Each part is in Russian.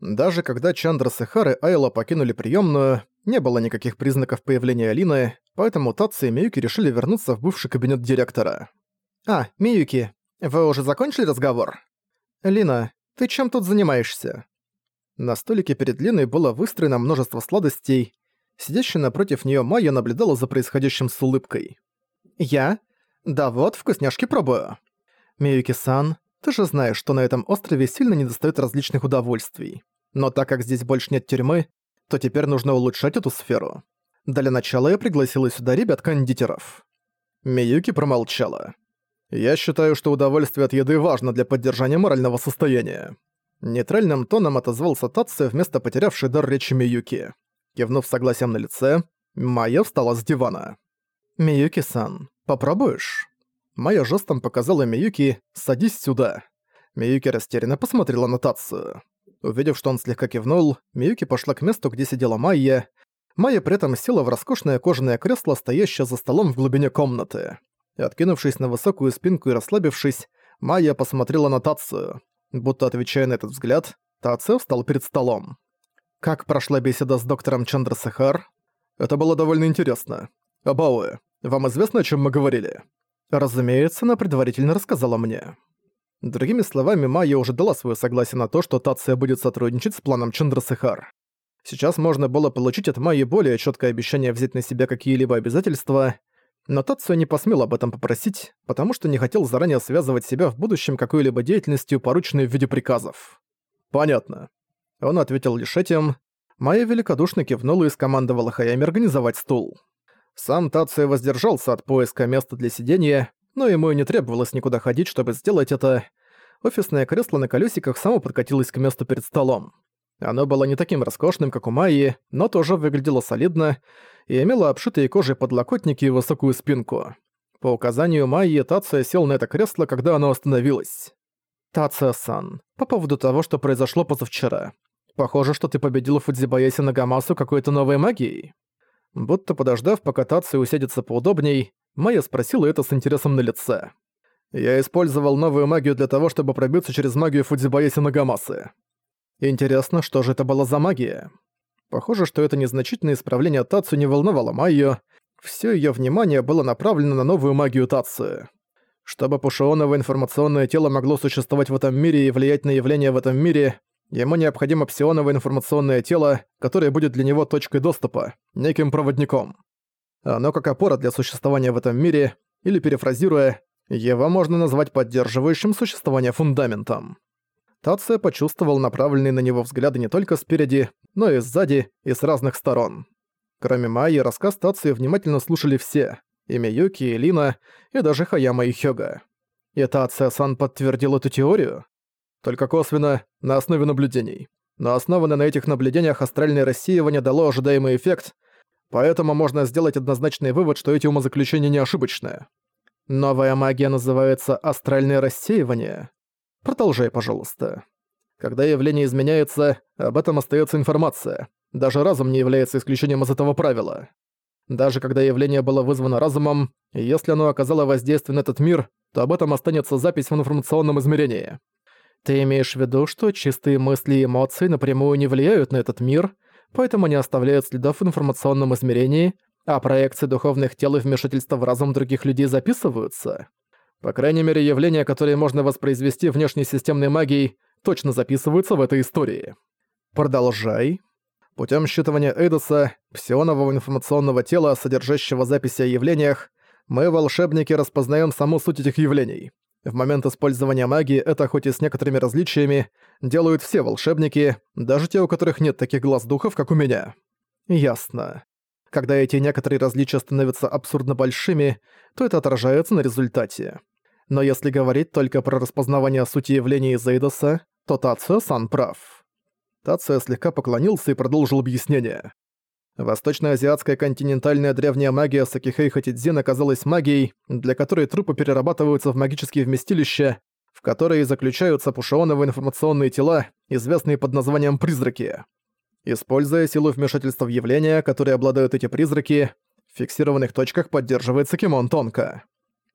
Даже когда Чандра Сахар и Айла покинули приемную, не было никаких признаков появления Алины, поэтому Татсу и Миюки решили вернуться в бывший кабинет директора. «А, Миюки, вы уже закончили разговор?» «Лина, ты чем тут занимаешься?» На столике перед Линой было выстроено множество сладостей. Сидящая напротив нее Майя наблюдала за происходящим с улыбкой. «Я? Да вот, вкусняшки пробую». «Миюки-сан, ты же знаешь, что на этом острове сильно недостаёт различных удовольствий. Но так как здесь больше нет тюрьмы, то теперь нужно улучшать эту сферу. Для начала я пригласила сюда ребят-кондитеров». Миюки промолчала. «Я считаю, что удовольствие от еды важно для поддержания морального состояния». Нейтральным тоном отозвался Татсо вместо потерявшей дар речи Миюки. Кивнув согласием на лице, Майя встала с дивана. «Миюки-сан, попробуешь?» Майя жестом показала Миюки «садись сюда». Миюки растерянно посмотрела на Татсу. Увидев, что он слегка кивнул, Миюки пошла к месту, где сидела Майя. Майя при этом села в роскошное кожаное кресло, стоящее за столом в глубине комнаты. Откинувшись на высокую спинку и расслабившись, Майя посмотрела на Татсу. Будто отвечая на этот взгляд, Тацию встал перед столом. Как прошла беседа с доктором Чандрасахар? Это было довольно интересно. Абауэ, вам известно, о чем мы говорили? Разумеется, она предварительно рассказала мне. Другими словами, Майя уже дала свое согласие на то, что Тация будет сотрудничать с планом Чандрасахар. Сейчас можно было получить от Майи более четкое обещание взять на себя какие-либо обязательства, но Тацию не посмел об этом попросить, потому что не хотел заранее связывать себя в будущем какой-либо деятельностью, порученной в виде приказов. «Понятно». Он ответил лишь этим. Майя великодушно кивнула и скомандовала Хаями организовать стул. Сам Тацию воздержался от поиска места для сидения, но ему и не требовалось никуда ходить, чтобы сделать это. Офисное кресло на колесиках само подкатилось к месту перед столом. Оно было не таким роскошным, как у Майи, но тоже выглядело солидно и имело обшитые кожей подлокотники и высокую спинку. По указанию Майи, Тация сел на это кресло, когда оно остановилось. «Тация-сан, по поводу того, что произошло позавчера. Похоже, что ты победил Фудзибаяси Нагамасу какой-то новой магией». Будто подождав, пока Тация усядется поудобней, Майя спросила это с интересом на лице. «Я использовал новую магию для того, чтобы пробиться через магию Фудзибаяси Нагамасы. Интересно, что же это была за магия?» Похоже, что это незначительное исправление Тацу не волновало Майю. Всё её внимание было направлено на новую магию Тацу. Чтобы пушионовое информационное тело могло существовать в этом мире и влиять на явления в этом мире, ему необходимо псионовое информационное тело, которое будет для него точкой доступа, неким проводником. Оно как опора для существования в этом мире, или перефразируя, его можно назвать поддерживающим существование фундаментом. Тация почувствовал направленные на него взгляды не только спереди, но и сзади, и с разных сторон. Кроме Майи, рассказ Тации внимательно слушали все – и Миюки, и Лина, и даже Хаяма и Хёга. И Тация-сан подтвердил эту теорию? Только косвенно, на основе наблюдений. Но основанное на этих наблюдениях астральное рассеивание дало ожидаемый эффект, поэтому можно сделать однозначный вывод, что эти умозаключения не ошибочные. Новая магия называется астральное рассеивание. Продолжай, пожалуйста. Когда явление изменяется, об этом остается информация. Даже разум не является исключением из этого правила. Даже когда явление было вызвано разумом, если оно оказало воздействие на этот мир, то об этом останется запись в информационном измерении. Ты имеешь в виду, что чистые мысли и эмоции напрямую не влияют на этот мир, поэтому не оставляют следов в информационном измерении, а проекции духовных тел и вмешательства в разум других людей записываются? По крайней мере, явления, которые можно воспроизвести внешней системной магией, точно записываются в этой истории. Продолжай. Путем считывания Эйдоса, псионового информационного тела, содержащего записи о явлениях, мы, волшебники, распознаем саму суть этих явлений. В момент использования магии это, хоть и с некоторыми различиями, делают все волшебники, даже те, у которых нет таких глаз духов, как у меня. Ясно. Когда эти некоторые различия становятся абсурдно большими, то это отражается на результате. Но если говорить только про распознавание сути явлений из Эйдоса, то Тацио-сан прав. Тацио слегка поклонился и продолжил объяснение. Восточноазиатская континентальная древняя магия Сакихэй Хатидзин оказалась магией, для которой трупы перерабатываются в магические вместилища, в которые заключаются пушионовые информационные тела, известные под названием «призраки». Используя силу вмешательства в явления, которые обладают эти призраки, в фиксированных точках поддерживается кимон тонко.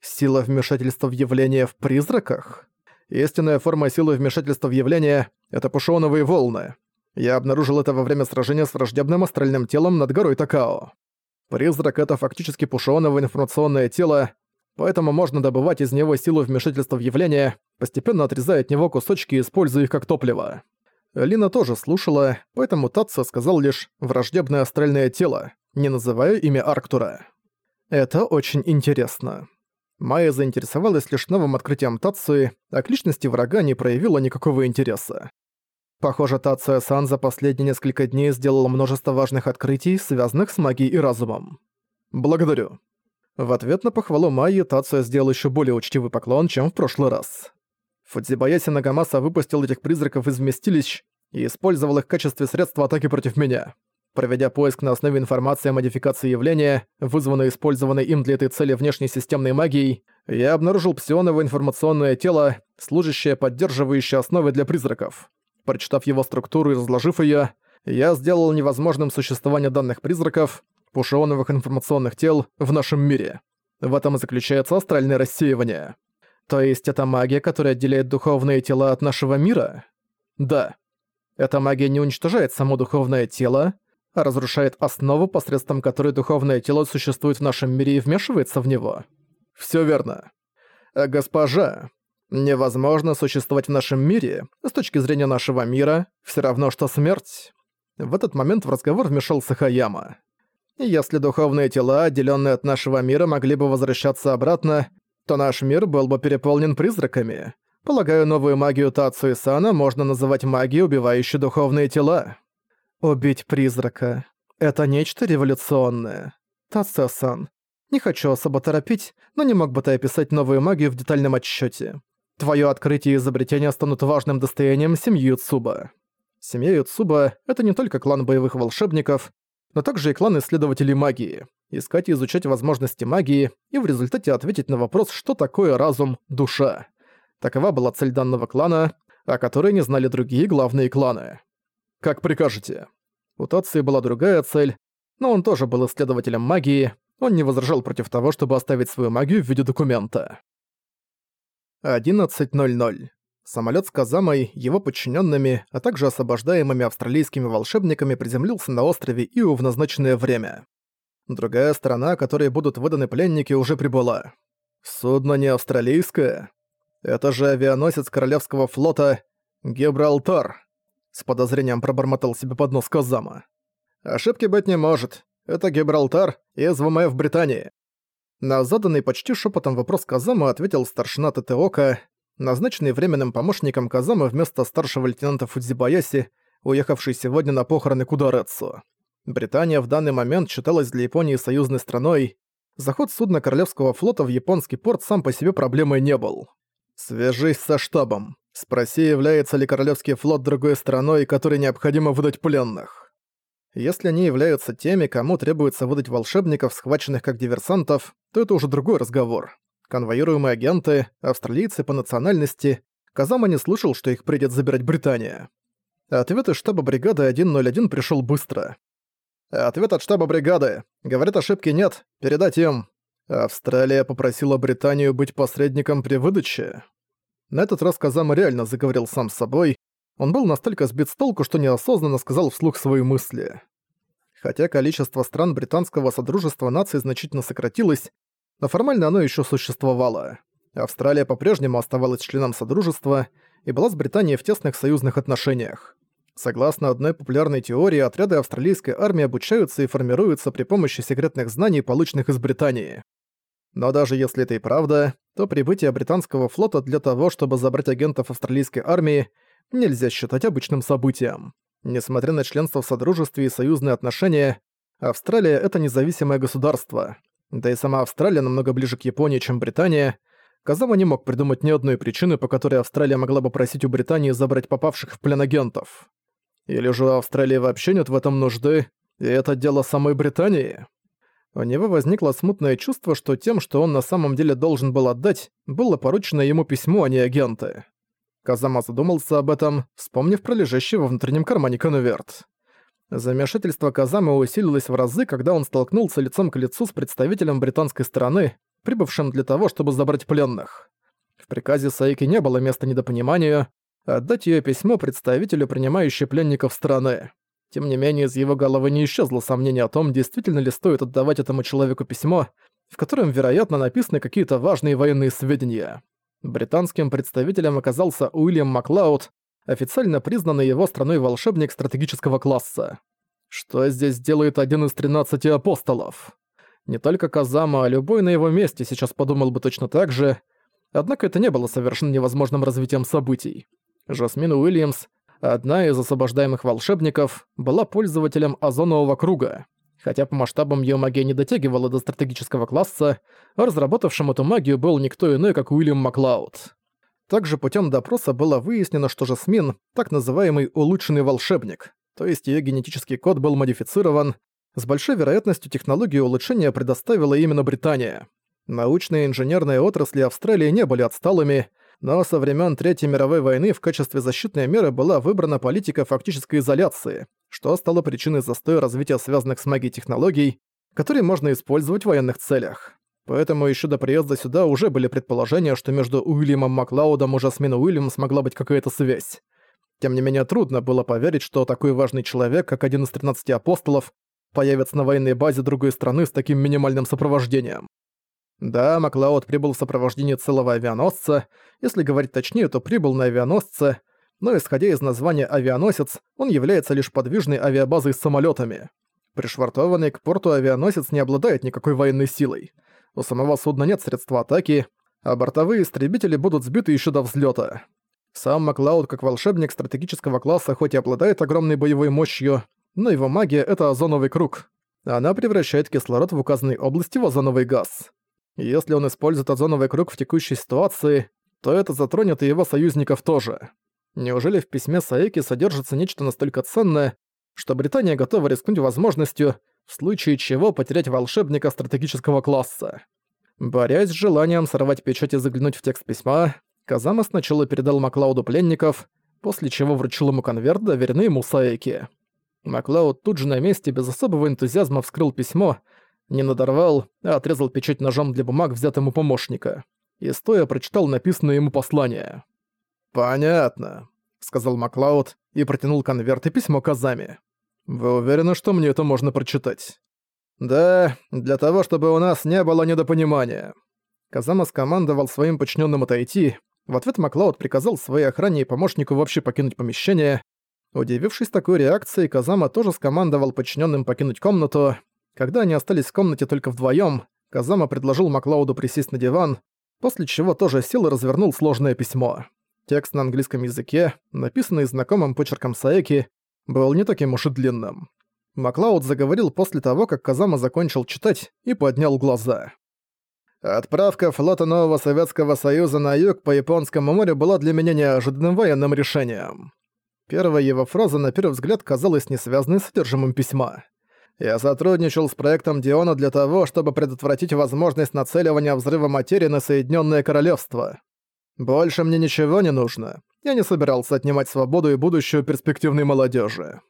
Сила вмешательства в явления в призраках? Истинная форма силы вмешательства в явления — это пушоновые волны. Я обнаружил это во время сражения с враждебным астральным телом над горой Такао. Призрак — это фактически пушеное информационное тело, поэтому можно добывать из него силу вмешательства в явление, постепенно отрезая от него кусочки и используя их как топливо. Лина тоже слушала, поэтому Татсо сказал лишь «враждебное астральное тело», не называя имя Арктура. Это очень интересно. Майя заинтересовалась лишь новым открытием Тацуи, а к личности врага не проявила никакого интереса. Похоже, Тацуя-сан за последние несколько дней сделала множество важных открытий, связанных с магией и разумом. Благодарю. В ответ на похвалу Майи Тацуя сделал еще более учтивый поклон, чем в прошлый раз. Фудзибаяси Нагамаса выпустил этих призраков из вместилищ и использовал их в качестве средства атаки против меня. Проведя поиск на основе информации о модификации явления, вызванной использованной им для этой цели внешней системной магией, я обнаружил псионовое информационное тело, служащее поддерживающей основой для призраков. Прочитав его структуру и разложив ее, я сделал невозможным существование данных призраков, пушионовых информационных тел, в нашем мире. В этом и заключается астральное рассеивание. То есть это магия, которая отделяет духовные тела от нашего мира? Да. Эта магия не уничтожает само духовное тело, а разрушает основу, посредством которой духовное тело существует в нашем мире и вмешивается в него. Всё верно. Э, госпожа, невозможно существовать в нашем мире, с точки зрения нашего мира, всё равно что смерть. В этот момент в разговор вмешался Хаяма. Если духовные тела, отделённые от нашего мира, могли бы возвращаться обратно, то наш мир был бы переполнен призраками. Полагаю, новую магию Тацу и Сана можно называть магией, убивающей духовные тела. Убить призрака. Это нечто революционное. Тацу-сан, не хочу особо торопить, но не мог бы ты описать новую магию в детальном отчёте. Твоё открытие и изобретение станут важным достоянием семьи Юцуба. Семья Юцуба — это не только клан боевых волшебников, но также и клан исследователей магии искать и изучать возможности магии и в результате ответить на вопрос, что такое разум, душа. Такова была цель данного клана, о которой не знали другие главные кланы. Как прикажете. У Тации была другая цель, но он тоже был исследователем магии, он не возражал против того, чтобы оставить свою магию в виде документа. 11.00. Самолет с Казамой, его подчиненными, а также освобождаемыми австралийскими волшебниками приземлился на острове Иу в назначенное время. Другая сторона, которой будут выданы пленники, уже прибыла. Судно не австралийское. Это же авианосец Королевского флота Гибралтар. С подозрением пробормотал себе под нос Казама. Ошибки быть не может. Это Гибралтар из ВМФ Британии. На заданный почти шепотом вопрос Казама ответил старшина Тетеока, назначенный временным помощником Казама вместо старшего лейтенанта Фудзибаяси, уехавший сегодня на похороны Кударецу. Британия в данный момент считалась для Японии союзной страной. Заход судна Королевского флота в японский порт сам по себе проблемой не был. «Свяжись со штабом. Спроси, является ли Королевский флот другой страной, которой необходимо выдать пленных. Если они являются теми, кому требуется выдать волшебников, схваченных как диверсантов, то это уже другой разговор. Конвоируемые агенты, австралийцы по национальности, Казама не слышал, что их придет забирать Британия. Ответ из штаба бригады 101 пришел быстро. Ответ от штаба бригады. Говорят, ошибки нет. Передать им. Австралия попросила Британию быть посредником при выдаче. На этот раз Казама реально заговорил сам с собой. Он был настолько сбит с толку, что неосознанно сказал вслух свои мысли. Хотя количество стран британского Содружества наций значительно сократилось, но формально оно еще существовало. Австралия по-прежнему оставалась членом Содружества и была с Британией в тесных союзных отношениях. Согласно одной популярной теории, отряды австралийской армии обучаются и формируются при помощи секретных знаний, полученных из Британии. Но даже если это и правда, то прибытие британского флота для того, чтобы забрать агентов австралийской армии, нельзя считать обычным событием. Несмотря на членство в Содружестве и союзные отношения, Австралия — это независимое государство. Да и сама Австралия намного ближе к Японии, чем Британия. Казама не мог придумать ни одной причины, по которой Австралия могла бы просить у Британии забрать попавших в плен агентов. Или же у Австралии вообще нет в этом нужды, и это дело самой Британии? У него возникло смутное чувство, что тем, что он на самом деле должен был отдать, было поручено ему письмо, а не агенты. Казама задумался об этом, вспомнив про лежащий во внутреннем кармане конверт. Замешательство Казамы усилилось в разы, когда он столкнулся лицом к лицу с представителем британской стороны, прибывшим для того, чтобы забрать пленных. В приказе Саики не было места недопониманию, отдать её письмо представителю принимающей пленников страны. Тем не менее, из его головы не исчезло сомнение о том, действительно ли стоит отдавать этому человеку письмо, в котором, вероятно, написаны какие-то важные военные сведения. Британским представителем оказался Уильям Маклауд, официально признанный его страной волшебник стратегического класса. Что здесь делает один из 13 апостолов? Не только Казама, а любой на его месте сейчас подумал бы точно так же, однако это не было совершенно невозможным развитием событий. Жасмин Уильямс, одна из освобождаемых волшебников, была пользователем озонового круга. Хотя по масштабам её магия не дотягивала до стратегического класса, разработавшим эту магию был никто иной, как Уильям Маклауд. Также путем допроса было выяснено, что Жасмин – так называемый улучшенный волшебник, то есть ее генетический код был модифицирован. С большой вероятностью технологию улучшения предоставила именно Британия. Научные и инженерные отрасли Австралии не были отсталыми, но со времен Третьей мировой войны в качестве защитной меры была выбрана политика фактической изоляции, что стало причиной застоя развития связанных с магией технологий, которые можно использовать в военных целях. Поэтому еще до приезда сюда уже были предположения, что между Уильямом Маклаудом и Жасмин Уильямс могла быть какая-то связь. Тем не менее, трудно было поверить, что такой важный человек, как один из 13 апостолов, появится на военной базе другой страны с таким минимальным сопровождением. Да, Маклауд прибыл в сопровождении целого авианосца, если говорить точнее, то прибыл на авианосце, но исходя из названия «авианосец», он является лишь подвижной авиабазой с самолетами. Пришвартованный к порту авианосец не обладает никакой военной силой — у самого судна нет средства атаки, а бортовые истребители будут сбиты еще до взлета. Сам Маклауд как волшебник стратегического класса хоть и обладает огромной боевой мощью, но его магия — это озоновый круг. Она превращает кислород в указанной области в озоновый газ. Если он использует озоновый круг в текущей ситуации, то это затронет и его союзников тоже. Неужели в письме Саеки содержится нечто настолько ценное, что Британия готова рискнуть возможностью, в случае чего потерять волшебника стратегического класса. Борясь с желанием сорвать печать и заглянуть в текст письма, Казама сначала передал Маклауду пленников, после чего вручил ему конверт, доверенный ему Саеки. Маклауд тут же на месте без особого энтузиазма вскрыл письмо, не надорвал, а отрезал печать ножом для бумаг, взятому помощника, и стоя прочитал написанное ему послание. «Понятно», — сказал Маклауд и протянул конверт и письмо Казаме. «Вы уверены, что мне это можно прочитать?» «Да, для того, чтобы у нас не было недопонимания». Казама скомандовал своим подчиненным отойти. В ответ Маклауд приказал своей охране и помощнику вообще покинуть помещение. Удивившись такой реакцией, Казама тоже скомандовал подчиненным покинуть комнату. Когда они остались в комнате только вдвоем, Казама предложил Маклауду присесть на диван, после чего тоже сел и развернул сложное письмо. Текст на английском языке, написанный знакомым почерком Саеки, был не таким уж и длинным. Маклауд заговорил после того, как Казама закончил читать и поднял глаза. «Отправка флота Нового Советского Союза на юг по Японскому морю была для меня неожиданным военным решением». Первая его фраза на первый взгляд казалась не связанной с содержимым письма. «Я сотрудничал с проектом Диона для того, чтобы предотвратить возможность нацеливания взрыва материи на Соединенное Королевство. Больше мне ничего не нужно. Я не собирался отнимать свободу и будущую перспективной молодежи.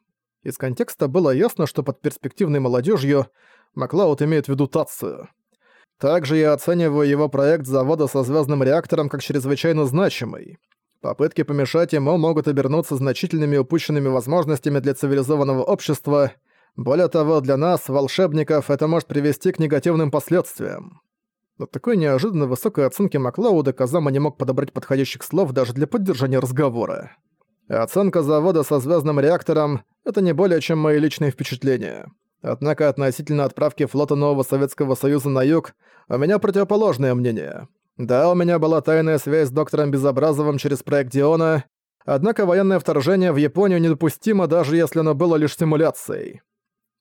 Из контекста было ясно, что под перспективной молодежью Маклауд имеет в виду Тацию. Также я оцениваю его проект завода со звездным реактором как чрезвычайно значимый. Попытки помешать ему могут обернуться значительными упущенными возможностями для цивилизованного общества. Более того, для нас, волшебников, это может привести к негативным последствиям. От такой неожиданно высокой оценки Маклауда Казама не мог подобрать подходящих слов даже для поддержания разговора. Оценка завода со звездным реактором — это не более чем мои личные впечатления. Однако относительно отправки флота Нового Советского Союза на юг у меня противоположное мнение. Да, у меня была тайная связь с доктором Безобразовым через проект Диона, однако военное вторжение в Японию недопустимо, даже если оно было лишь симуляцией.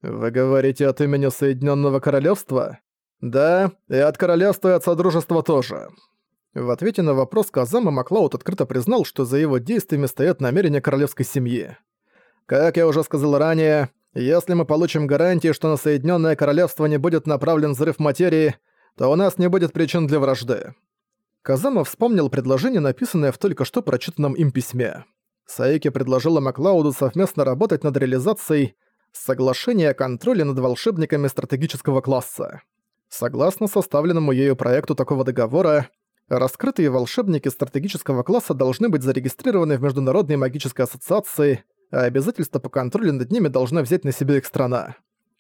Вы говорите от имени Соединенного Королевства? «Да, и от королевства и от содружества тоже». В ответе на вопрос Казама Маклауд открыто признал, что за его действиями стоят намерения королевской семьи. «Как я уже сказал ранее, если мы получим гарантии, что на Соединенное Королевство не будет направлен взрыв материи, то у нас не будет причин для вражды». Казама вспомнил предложение, написанное в только что прочитанном им письме. Саики предложила Маклауду совместно работать над реализацией соглашения о контроле над волшебниками стратегического класса. Согласно составленному ею проекту такого договора, Раскрытые волшебники стратегического класса должны быть зарегистрированы в Международной магической ассоциации, а обязательства по контролю над ними должна взять на себя их страна.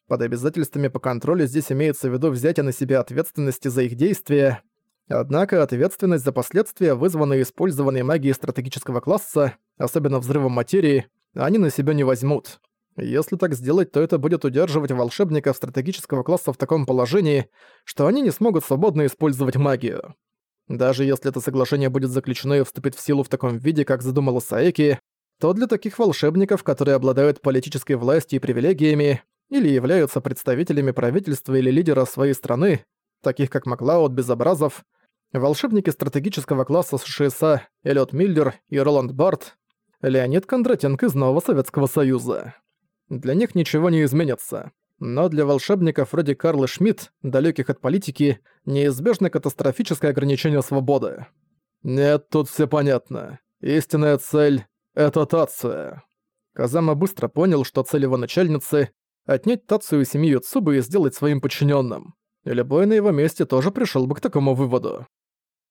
Под обязательствами по контролю здесь имеется в виду взятие на себя ответственности за их действия. Однако ответственность за последствия, вызванные использованной магией стратегического класса, особенно взрывом материи, они на себя не возьмут. Если так сделать, то это будет удерживать волшебников стратегического класса в таком положении, что они не смогут свободно использовать магию. Даже если это соглашение будет заключено и вступит в силу в таком виде, как задумала Саеки, то для таких волшебников, которые обладают политической властью и привилегиями, или являются представителями правительства или лидера своей страны, таких как Маклауд, Безобразов, волшебники стратегического класса США Эллиот Миллер и Роланд Барт, Леонид Кондратенко из Нового Советского Союза. Для них ничего не изменится. Но для волшебников вроде Карла Шмидт, далеких от политики, неизбежно катастрофическое ограничение свободы. Нет, тут все понятно. Истинная цель — это Тация. Казама быстро понял, что цель его начальницы — отнять Тацию у семьи Юцубы и сделать своим подчиненным. И любой на его месте тоже пришел бы к такому выводу.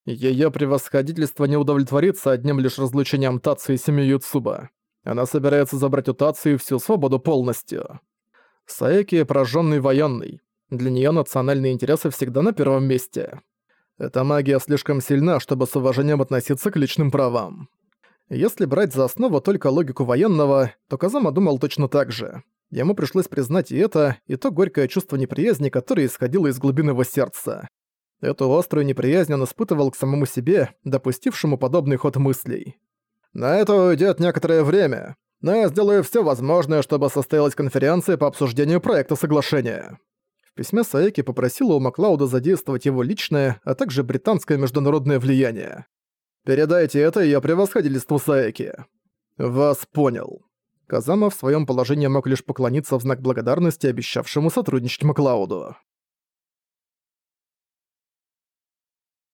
Ее превосходительство не удовлетворится одним лишь разлучением Тации и семьи Юцуба. Она собирается забрать у Тации всю свободу полностью. Саеки – прожжённый военный. Для неё национальные интересы всегда на первом месте. Эта магия слишком сильна, чтобы с уважением относиться к личным правам. Если брать за основу только логику военного, то Казама думал точно так же. Ему пришлось признать и это, и то горькое чувство неприязни, которое исходило из глубины его сердца. Эту острую неприязнь он испытывал к самому себе, допустившему подобный ход мыслей. «На это уйдет некоторое время но я сделаю все возможное, чтобы состоялась конференция по обсуждению проекта соглашения». В письме Саеки попросила у Маклауда задействовать его личное, а также британское международное влияние. «Передайте это её превосходительству Саеки». «Вас понял». Казама в своем положении мог лишь поклониться в знак благодарности обещавшему сотрудничать Маклауду.